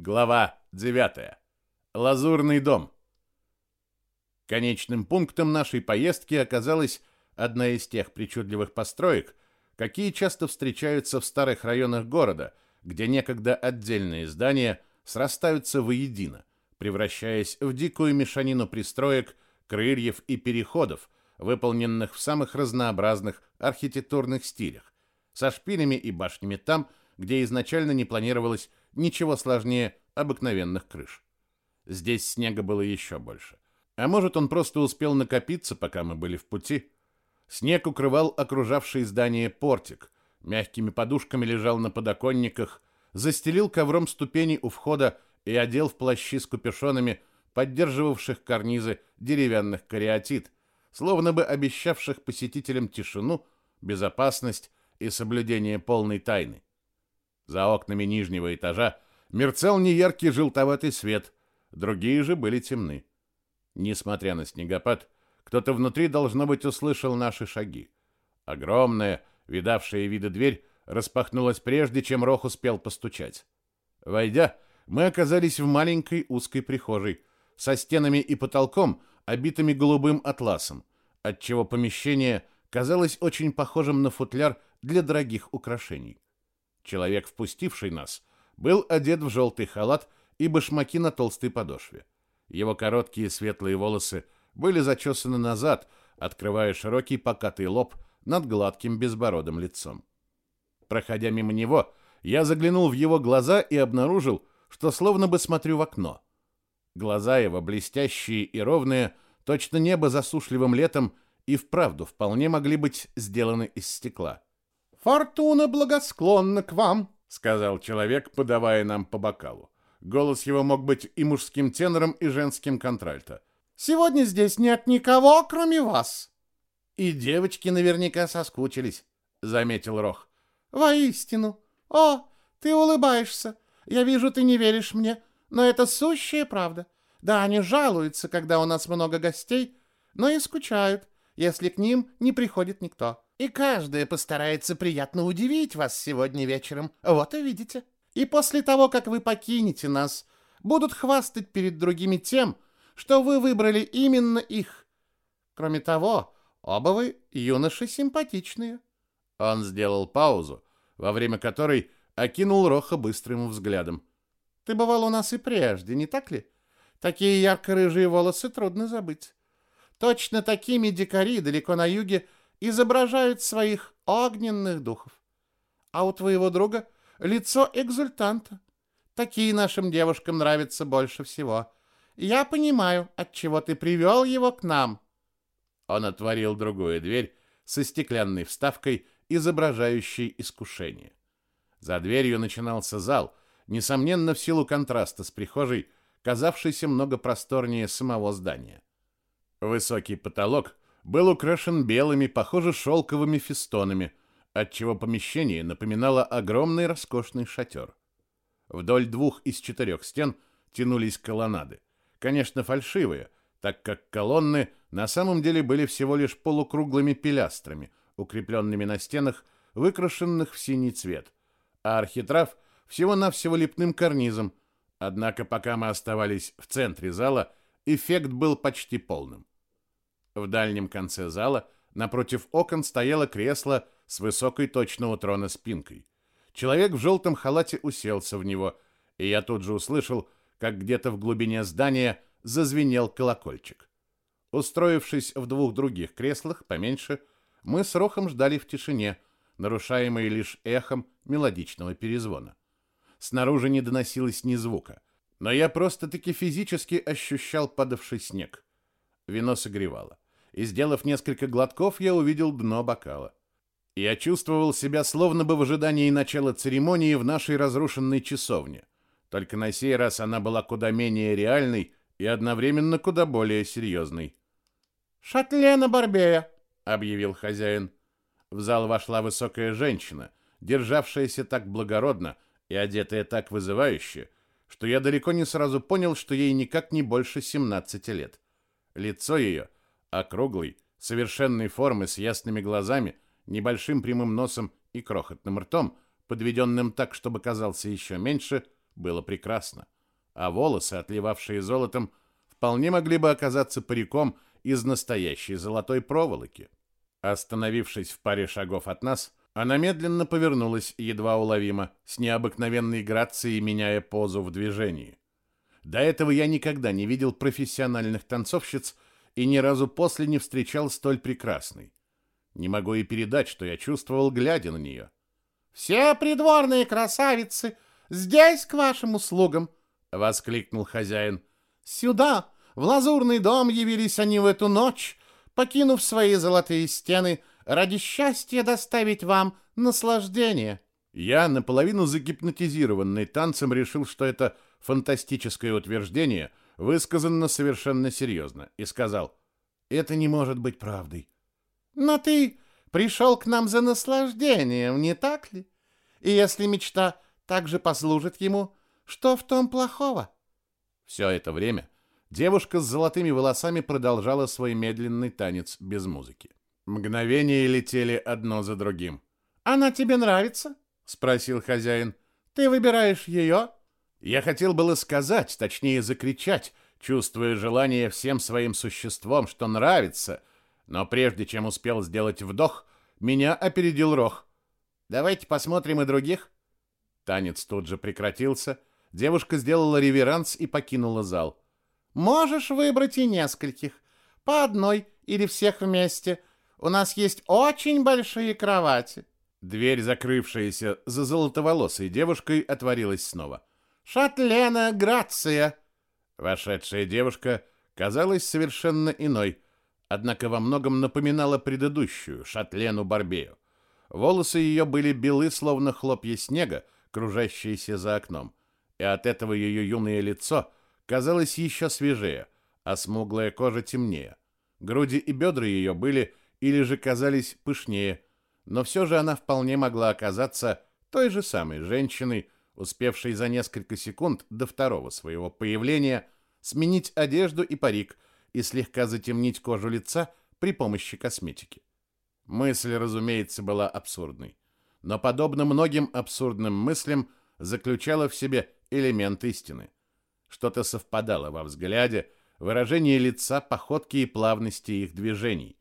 Глава 9. Лазурный дом. Конечным пунктом нашей поездки оказалась одна из тех причудливых построек, какие часто встречаются в старых районах города, где некогда отдельные здания срастаются воедино, превращаясь в дикую мешанину пристроек, крыльев и переходов, выполненных в самых разнообразных архитектурных стилях, со шпилями и башнями там, где изначально не планировалось ничего сложнее обыкновенных крыш. Здесь снега было еще больше. А может, он просто успел накопиться, пока мы были в пути? Снег укрывал окружавший здание портик, мягкими подушками лежал на подоконниках, застелил ковром ступени у входа и одел в плащи с капюшонами, поддерживавших карнизы деревянных кариатид, словно бы обещавших посетителям тишину, безопасность и соблюдение полной тайны. За окнами нижнего этажа мерцал неяркий желтоватый свет, другие же были темны. Несмотря на снегопад, кто-то внутри, должно быть, услышал наши шаги. Огромная, видавшая виды дверь распахнулась прежде, чем Рох успел постучать. Войдя, мы оказались в маленькой узкой прихожей, со стенами и потолком, обитыми голубым атласом, отчего помещение казалось очень похожим на футляр для дорогих украшений. Человек, впустивший нас, был одет в желтый халат и башмаки на толстой подошве. Его короткие светлые волосы были зачесаны назад, открывая широкий покатый лоб над гладким безбородым лицом. Проходя мимо него, я заглянул в его глаза и обнаружил, что словно бы смотрю в окно. Глаза его, блестящие и ровные, точно небо засушливым летом, и вправду вполне могли быть сделаны из стекла. «Фортуна благосклонна к вам», — сказал человек, подавая нам по бокалу. Голос его мог быть и мужским тенором, и женским контральто. «Сегодня здесь нет никого, кроме вас». «И девочки наверняка соскучились», — заметил Рох. «Воистину. О, ты улыбаешься. Я вижу, ты не веришь мне, но это сущая правда. Да, они жалуются, когда у нас много гостей, но и скучают, если к ним не приходит никто. И каждая постарается приятно удивить вас сегодня вечером. Вот увидите. И после того, как вы покинете нас, будут хвастать перед другими тем, что вы выбрали именно их. Кроме того, оба вы юноши симпатичные. Он сделал паузу, во время которой окинул Роха быстрым взглядом. Ты бывал у нас и прежде, не так ли? Такие ярко-рыжие волосы трудно забыть. Точно такими дикари далеко на юге изображают своих огненных духов. А у твоего друга лицо экзультанта. Такие нашим девушкам нравятся больше всего. Я понимаю, от чего ты привел его к нам. Он отворил другую дверь со стеклянной вставкой, изображающей искушение. За дверью начинался зал, несомненно, в силу контраста с прихожей, казавшийся много просторнее самого здания. Высокий потолок был украшен белыми, похоже, шелковыми фестонами, отчего помещение напоминало огромный роскошный шатер. Вдоль двух из четырех стен тянулись колоннады. Конечно, фальшивые, так как колонны на самом деле были всего лишь полукруглыми пилястрами, укрепленными на стенах, выкрашенных в синий цвет, а архитрав всего-навсего лепным карнизом, однако пока мы оставались в центре зала, эффект был почти полным. В дальнем конце зала напротив окон стояло кресло с высокой точного трона спинкой. Человек в желтом халате уселся в него, и я тут же услышал, как где-то в глубине здания зазвенел колокольчик. Устроившись в двух других креслах, поменьше, мы с Рохом ждали в тишине, нарушаемой лишь эхом мелодичного перезвона. Снаружи не доносилось ни звука, но я просто-таки физически ощущал падавший снег. Вино согревало и, сделав несколько глотков, я увидел дно бокала. Я чувствовал себя словно бы в ожидании начала церемонии в нашей разрушенной часовне. Только на сей раз она была куда менее реальной и одновременно куда более серьезной. «Шатлена Барбея», — объявил хозяин. В зал вошла высокая женщина, державшаяся так благородно и одетая так вызывающе, что я далеко не сразу понял, что ей никак не больше 17 лет. Лицо ее — округлый, совершенной формы с ясными глазами, небольшим прямым носом и крохотным ртом, подведенным так, чтобы казался еще меньше, было прекрасно, а волосы, отливавшие золотом, вполне могли бы оказаться париком из настоящей золотой проволоки. Остановившись в паре шагов от нас, она медленно повернулась, едва уловимо, с необыкновенной грацией меняя позу в движении. До этого я никогда не видел профессиональных танцовщиц и ни разу после не встречал столь прекрасной. Не могу и передать, что я чувствовал, глядя на нее. «Все придворные красавицы здесь к вашим услугам!» — воскликнул хозяин. «Сюда, в лазурный дом, явились они в эту ночь, покинув свои золотые стены ради счастья доставить вам наслаждение». Я, наполовину загипнотизированный танцем, решил, что это фантастическое утверждение высказано совершенно серьезно, и сказал, «Это не может быть правдой». «Но ты пришел к нам за наслаждением, не так ли? И если мечта также послужит ему, что в том плохого?» Все это время девушка с золотыми волосами продолжала свой медленный танец без музыки. Мгновения летели одно за другим. «Она тебе нравится?» — спросил хозяин. «Ты выбираешь ее?» Я хотел было сказать, точнее закричать, чувствуя желание всем своим существом, что нравится, но прежде чем успел сделать вдох, меня опередил Рох. «Давайте посмотрим и других». Танец тут же прекратился. Девушка сделала реверанс и покинула зал. «Можешь выбрать и нескольких. По одной или всех вместе. У нас есть очень большие кровати. Дверь, закрывшаяся за золотоволосой девушкой, отворилась снова. Шатлена Грация. Вошедшая девушка казалась совершенно иной, однако во многом напоминала предыдущую, Шатлену Барбею. Волосы ее были белы, словно хлопья снега, кружащиеся за окном, и от этого ее юное лицо казалось еще свежее, а смуглая кожа темнее. Груди и бедра ее были или же казались пышнее, но все же она вполне могла оказаться той же самой женщиной, успевшей за несколько секунд до второго своего появления сменить одежду и парик и слегка затемнить кожу лица при помощи косметики. Мысль, разумеется, была абсурдной, но подобно многим абсурдным мыслям заключала в себе элемент истины. Что-то совпадало во взгляде, выражении лица, походке и плавности их движений.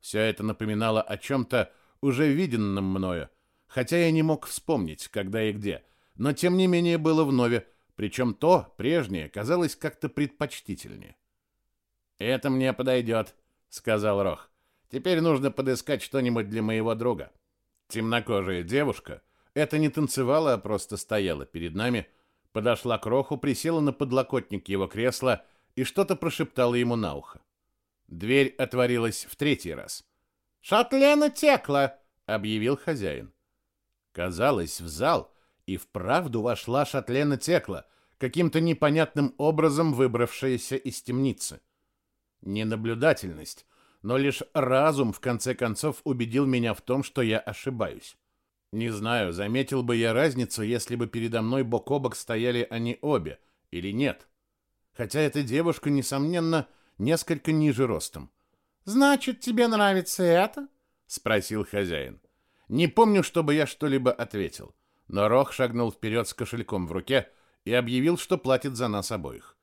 Все это напоминало о чем-то уже виденном мною, хотя я не мог вспомнить, когда и где, но тем не менее было вновь, причем то, прежнее, казалось как-то предпочтительнее. «Это мне подойдет», — сказал Рох. «Теперь нужно подыскать что-нибудь для моего друга». Темнокожая девушка, это не танцевала, а просто стояла перед нами, подошла к Роху, присела на подлокотник его кресла и что-то прошептала ему на ухо. Дверь отворилась в третий раз. «Шатлена текла!» — объявил хозяин. Казалось, в зал и вправду вошла Шатлена Текла, каким-то непонятным образом выбравшаяся из темницы. Ненаблюдательность, но лишь разум в конце концов убедил меня в том, что я ошибаюсь. Не знаю, заметил бы я разницу, если бы передо мной бок о бок стояли они обе, или нет. Хотя эта девушка, несомненно, несколько ниже ростом. «Значит, тебе нравится это?» — спросил хозяин. Не помню, чтобы я что-либо ответил, но Рох шагнул вперед с кошельком в руке и объявил, что платит за нас обоих.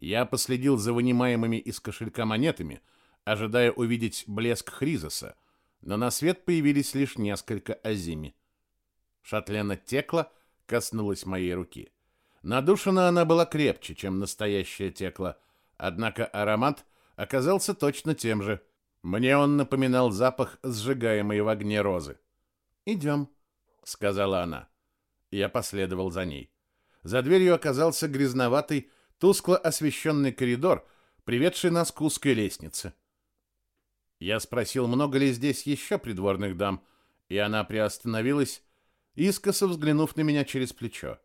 Я последил за вынимаемыми из кошелька монетами, ожидая увидеть блеск Хризоса, но на свет появились лишь несколько азими. Шатлена текла, коснулась моей руки. Надушена она была крепче, чем настоящая текла, однако аромат оказался точно тем же. Мне он напоминал запах сжигаемой в огне розы. «Идем», — сказала она. Я последовал за ней. За дверью оказался грязноватый, тускло освещенный коридор, приведший нас к узкой лестнице. Я спросил, много ли здесь еще придворных дам, и она приостановилась, искоса взглянув на меня через плечо.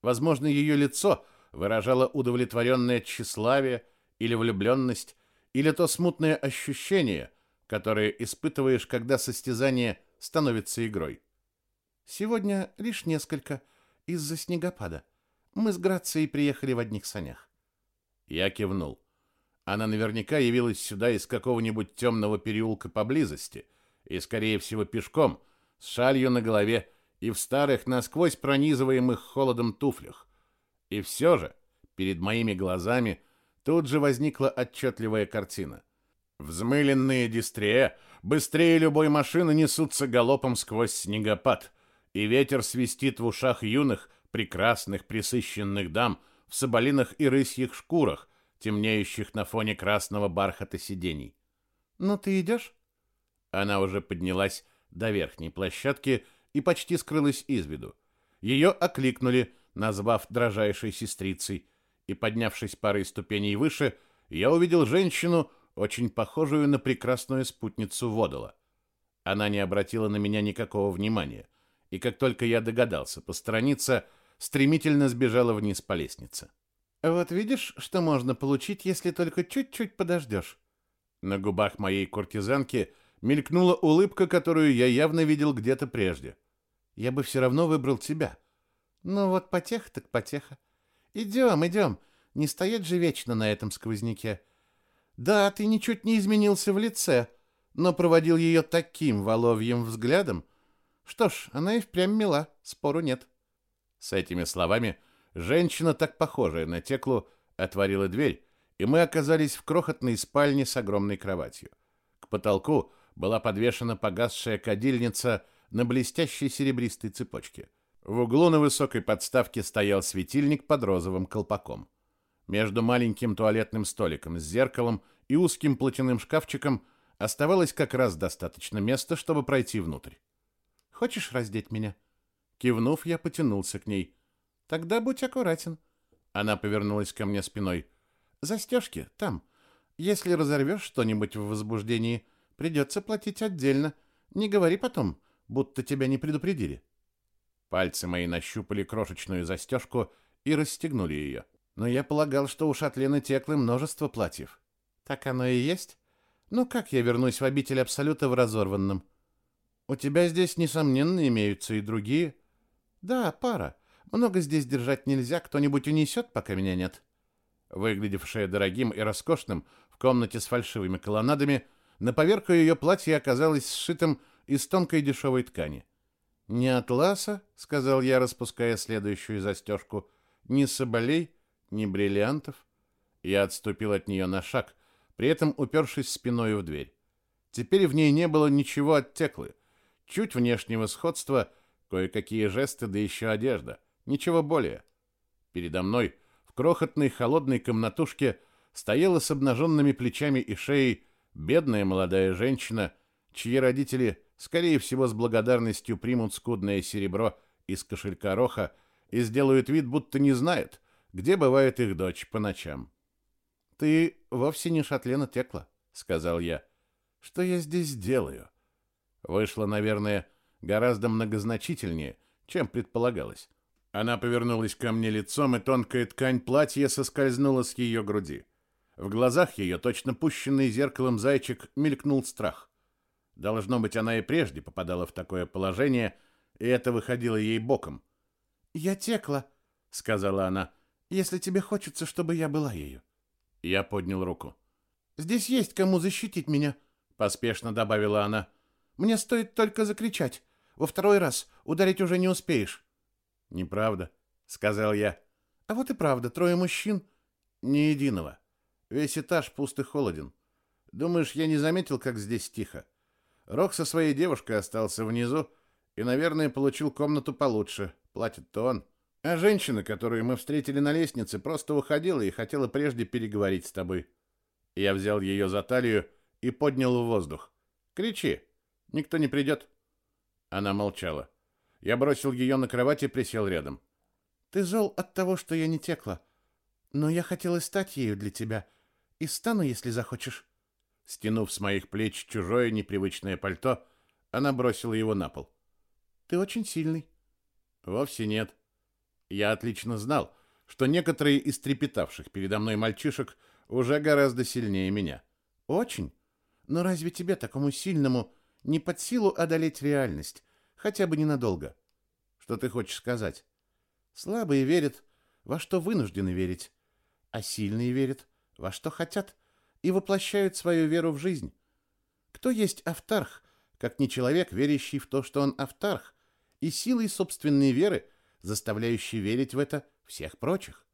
Возможно, ее лицо выражало удовлетворенное тщеславие или влюбленность, или то смутное ощущение, которое испытываешь, когда состязание становится игрой. Сегодня лишь несколько из-за снегопада. Мы с Грацией приехали в одних санях. Я кивнул. Она наверняка явилась сюда из какого-нибудь темного переулка поблизости, и, скорее всего, пешком, с шалью на голове и в старых, насквозь пронизываемых холодом туфлях, И все же перед моими глазами тут же возникла отчетливая картина. Взмыленные дистрия быстрее любой машины несутся галопом сквозь снегопад, и ветер свистит в ушах юных, прекрасных, присыщенных дам в соболиных и рысьих шкурах, темнеющих на фоне красного бархата сидений. «Ну ты идешь?» Она уже поднялась до верхней площадки и почти скрылась из виду. Ее окликнули, назвав дрожайшей сестрицей, и, поднявшись парой ступеней выше, я увидел женщину, очень похожую на прекрасную спутницу Водола. Она не обратила на меня никакого внимания, и как только я догадался посторониться, стремительно сбежала вниз по лестнице. «Вот видишь, что можно получить, если только чуть-чуть подождешь?» На губах моей куртизанки мелькнула улыбка, которую я явно видел где-то прежде. «Я бы все равно выбрал тебя». «Ну вот потеха так потеха. Идем, идем. Не стоять же вечно на этом сквозняке. Да, ты ничуть не изменился в лице, но проводил ее таким воловьим взглядом. Что ж, она и впрямь мила, спору нет». С этими словами женщина, так похожая на Теклу, отворила дверь, и мы оказались в крохотной спальне с огромной кроватью. К потолку была подвешена погасшая кадильница на блестящей серебристой цепочке. В углу на высокой подставке стоял светильник под розовым колпаком. Между маленьким туалетным столиком с зеркалом и узким платяным шкафчиком оставалось как раз достаточно места, чтобы пройти внутрь. «Хочешь раздеть меня?» Кивнув, я потянулся к ней. «Тогда будь аккуратен». Она повернулась ко мне спиной. «Застежки там. Если разорвешь что-нибудь в возбуждении, придется платить отдельно. Не говори потом, будто тебя не предупредили». Пальцы мои нащупали крошечную застежку и расстегнули ее. Но я полагал, что у Шатлены Теклы множество платьев. Так оно и есть. Ну как я вернусь в обитель Абсолюта в разорванном? У тебя здесь, несомненно, имеются и другие. Да, пара. Много здесь держать нельзя, кто-нибудь унесет, пока меня нет. Выглядевшая дорогим и роскошным в комнате с фальшивыми колоннадами, на поверку ее платье оказалось сшитым из тонкой дешевой ткани. «Не атласа», — сказал я, распуская следующую застежку, — «ни соболей, ни бриллиантов». Я отступил от нее на шаг, при этом упершись спиной в дверь. Теперь в ней не было ничего от теклы. Чуть внешнего сходства, кое-какие жесты, да еще одежда. Ничего более. Передо мной в крохотной холодной комнатушке стояла с обнаженными плечами и шеей бедная молодая женщина, чьи родители скорее всего, с благодарностью примут скудное серебро из кошелька Роха и сделают вид, будто не знают, где бывает их дочь по ночам. «Ты вовсе не Шатлена Текла», — сказал я. «Что я здесь делаю?» Вышло, наверное, гораздо многозначительнее, чем предполагалось. Она повернулась ко мне лицом, и тонкая ткань платья соскользнула с ее груди. В глазах ее, точно пущенный зеркалом зайчик, мелькнул страх. Должно быть, она и прежде попадала в такое положение, и это выходило ей боком. «Я текла», — сказала она, — «если тебе хочется, чтобы я была ею». Я поднял руку. «Здесь есть кому защитить меня», — поспешно добавила она. «Мне стоит только закричать. Во второй раз ударить уже не успеешь». «Неправда», — сказал я. «А вот и правда, трое мужчин». «Ни единого. Весь этаж пуст и холоден. Думаешь, я не заметил, как здесь тихо?» Рох со своей девушкой остался внизу и, наверное, получил комнату получше. Платит-то он. А женщина, которую мы встретили на лестнице, просто уходила и хотела прежде переговорить с тобой. Я взял ее за талию и поднял в воздух. «Кричи! Никто не придет!» Она молчала. Я бросил ее на кровать и присел рядом. «Ты зол от того, что я не текла. Но я хотела стать ею для тебя. И стану, если захочешь». Стянув с моих плеч чужое непривычное пальто, она бросила его на пол. «Ты очень сильный». «Вовсе нет. Я отлично знал, что некоторые из трепетавших передо мной мальчишек уже гораздо сильнее меня». «Очень? Но разве тебе, такому сильному, не под силу одолеть реальность, хотя бы ненадолго?» «Что ты хочешь сказать?» «Слабые верят, во что вынуждены верить, а сильные верят, во что хотят» и воплощают свою веру в жизнь. Кто есть автарх, как не человек, верящий в то, что он автарх, и силой собственной веры, заставляющий верить в это всех прочих.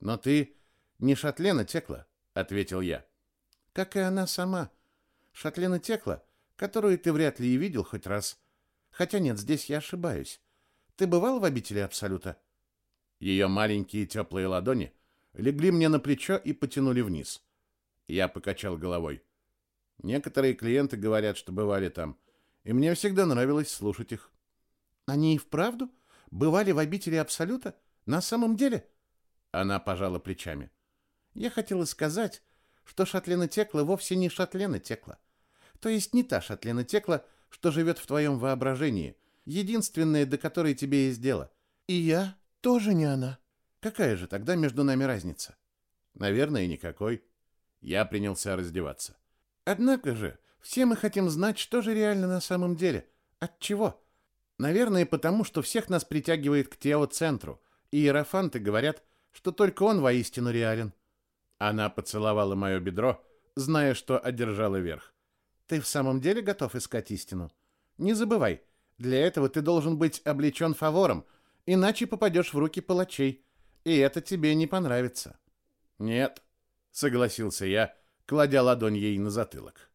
Но ты не Шатлена Текла, ответил я. Как и она сама. Шатлена Текла, которую ты вряд ли и видел хоть раз. Хотя нет, здесь я ошибаюсь. Ты бывал в обители Абсолюта? Ее маленькие теплые ладони легли мне на плечо и потянули вниз. Я покачал головой. Некоторые клиенты говорят, что бывали там, и мне всегда нравилось слушать их. Они и вправду бывали в обители Абсолюта? На самом деле? Она пожала плечами. Я хотела сказать, что Шатлена Текла вовсе не Шатлена Текла. То есть не та Шатлена Текла, что живет в твоем воображении, единственная, до которой тебе есть дело. И я тоже не она. Какая же тогда между нами разница? Наверное, никакой. Я принялся раздеваться. Однако же, все мы хотим знать, что же реально на самом деле. От чего? Наверное, потому что всех нас притягивает к теоцентру, и иерофанты говорят, что только он воистину реален. Она поцеловала мое бедро, зная, что одержала верх. Ты в самом деле готов искать истину? Не забывай, для этого ты должен быть облечен фавором, иначе попадешь в руки палачей, и это тебе не понравится. Нет, согласился я, кладя ладонь ей на затылок.